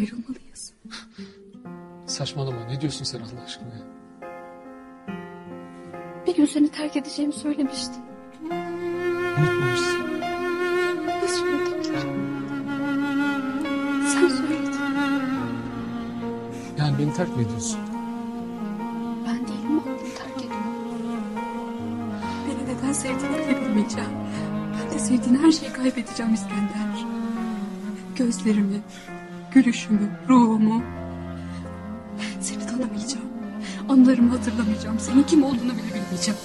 ayrılmalıyız. Saçmalama ne diyorsun sen Allah aşkına ya? Bir gün seni terk edeceğimi söylemiştin. Unutmamışsın. Nasıl unutabilirim? Sen söyledin. Yani beni terk mi ediyorsun? Ben değilim mi aklını terk ediyor? Beni neden sevdiğini bile bilmeyeceğim. Ben de sevdiğin her şeyi kaybedeceğim İskender. Gözlerimi, gülüşümü, ruhumu. Seni tanımayacağım. Anılarımı hatırlamayacağım. Senin kim olduğunu bile bilmeyeceğim.